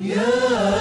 يا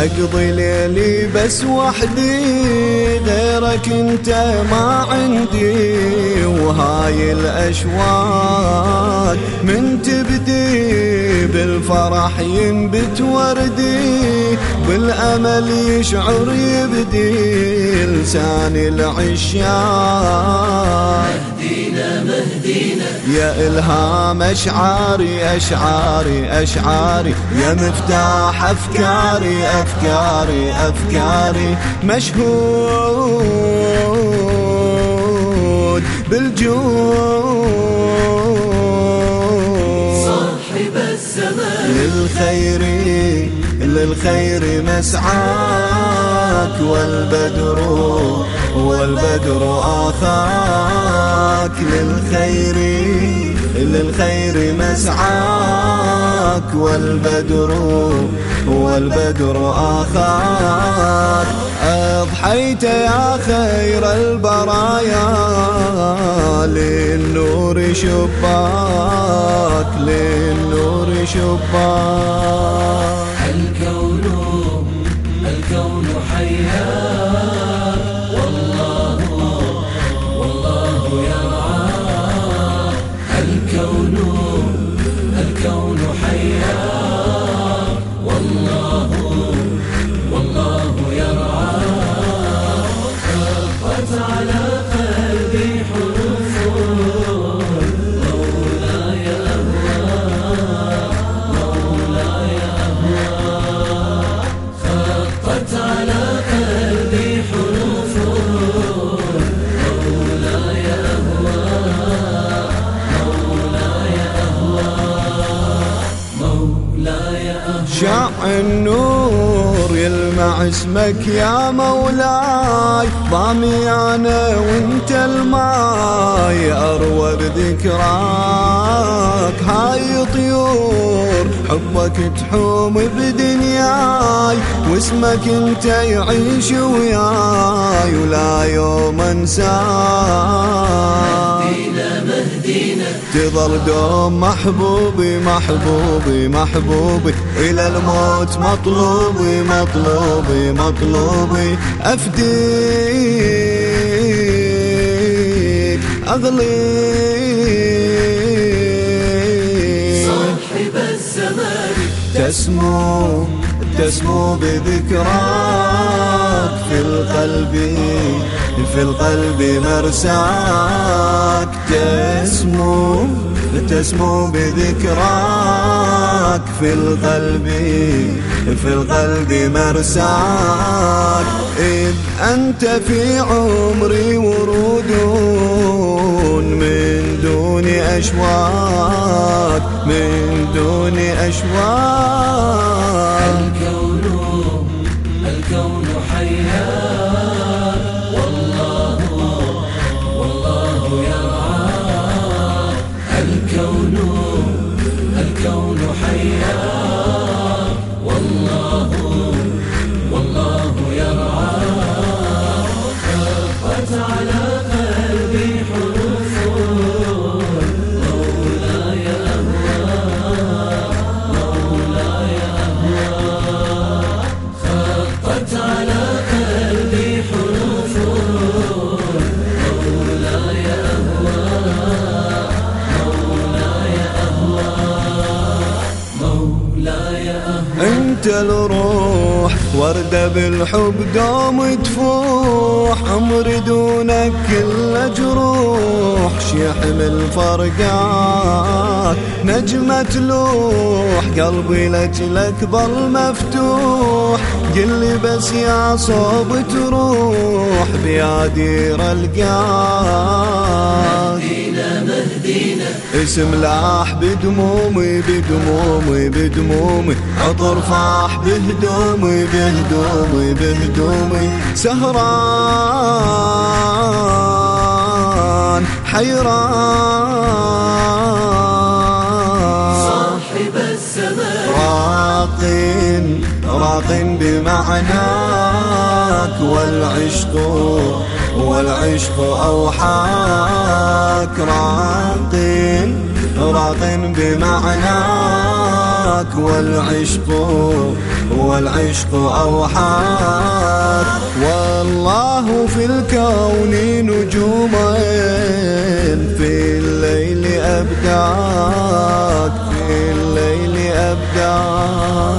أقضي ليلي بس وحدي غيرك أنت ما عندي. وهاي الأشواق من تبدي بالفرح ينبت وردي بالأمل يشعر يبدي لسان العشاق يا إلهام أشعاري أشعاري أشعاري. يا مفتاح أفكاري أفكاري أفكاري. مشهود بالجود. صاحب الزمان. للخير للخير مسعاك والبدر والبدر آخاك للخير للخير مسعاك. والبدر والبدر آخاك. أضحيت يا خير البرايا للنور شباك للنور شباك. شع النور. اسمك يا مولاي ضامي أنا وأنت الماي أروى بذكراك. هاي طيور حبك تحوم بدنياي واسمك أنت يعيش وياي ولا يوم انساك تظل دوم محبوبي محبوبي محبوبي إلى الموت مطلوبي مطلوبي. مطلوبي أفديك أغليك. صاحب الزمان تسمو تسمو بذكراك في القلب في القلب مرساك. تسمو تسمو بذكراك. في القلب في القلب مرساك. إذ أنت في عمري ورود من دون أشواك من دون أشواك. انت الروح وردة بالحب دوم تفوح. عمري دونك كل جروح شيحمل فرقات نجمة تلوح. قلبي لجلك ظل مفتوح قل لي بس يا صوب تروح. بيادير ألقاك. مهدينا اسم لاح بدمومي بدمومي بدمومي. عطر فاح بهدومي بهدومي بهدومي. سهران حيران. صاحب السماء راق راق بمعناك والعشق والعشق أوحاك راق راق بمعناك. والعشق والعشق أوحاك. والله في الكون نجوما في الليل أبداك في الليل أبداك.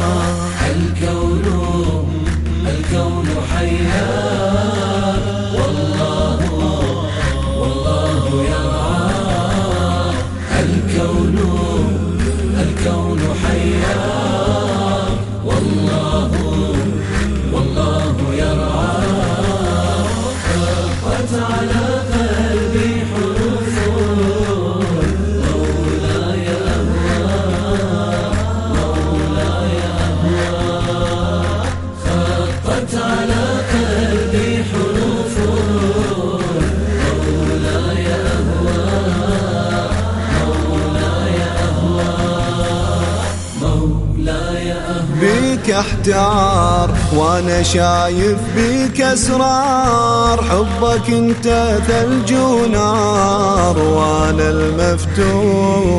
احتار وأنا شايف بيك أسرار حبك أنت ثلج ونار وأنا المفتون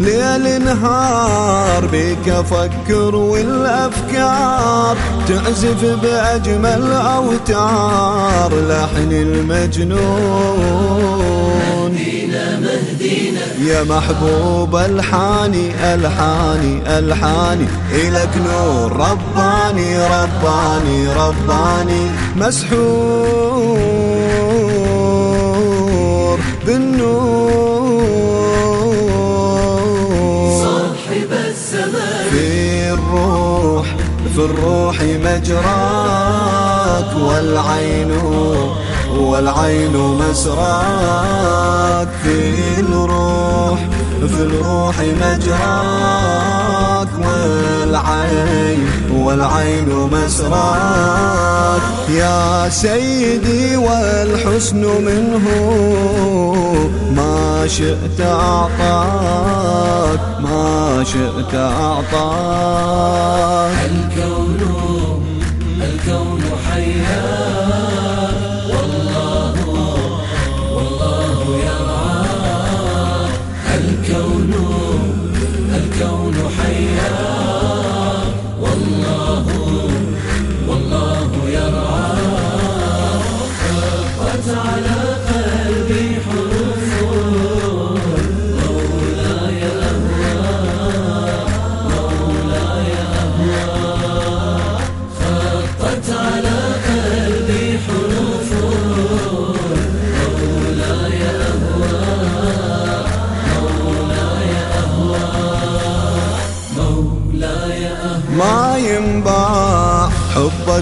ليل نهار بيك أفكر والأفكار تعزف بأجمل أوتار لحن المجنون. مهدينا يا محبوب الحاني الحاني الحاني إلك نور رباني رباني رباني مسحور بالنور. صاحب السماء في الروح في الروح مجراك والعين والعين مسراك. في الروح في الروح مجراك والعين والعين مسراك. يا سيدي والحسن منه ما شئت أعطاك ما شئت أعطاك. الكون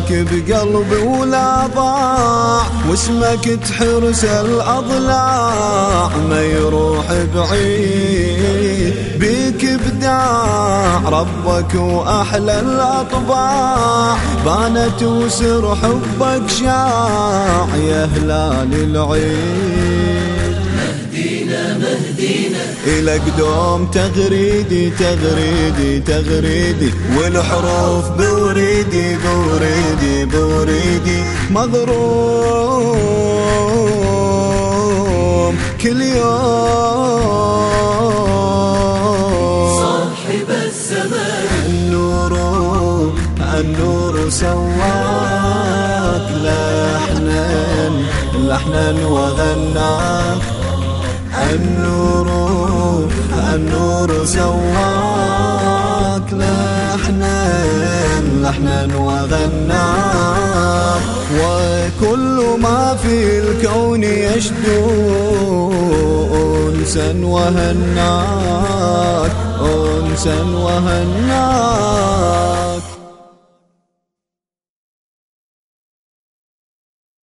حبك بقلبي ولا ضاع واسمك تحرس الأضلاع. ما يروح بعيد بيك ابداع ربك وأحلى الأطباع. بانت وسر حبك شاع يا هلال العيد إلك دوم تغريدي تغريدي تغريدي والحروف بوريدي بوريدي بوريدي. مغروم كل يوم. صاحب السماء النور النور سواك لحنا لحنا وغناك. النور النور سواك لحنا لحنا وغناك وكل ما في الكون يشدو أنسا وهناك أنسا وهناك.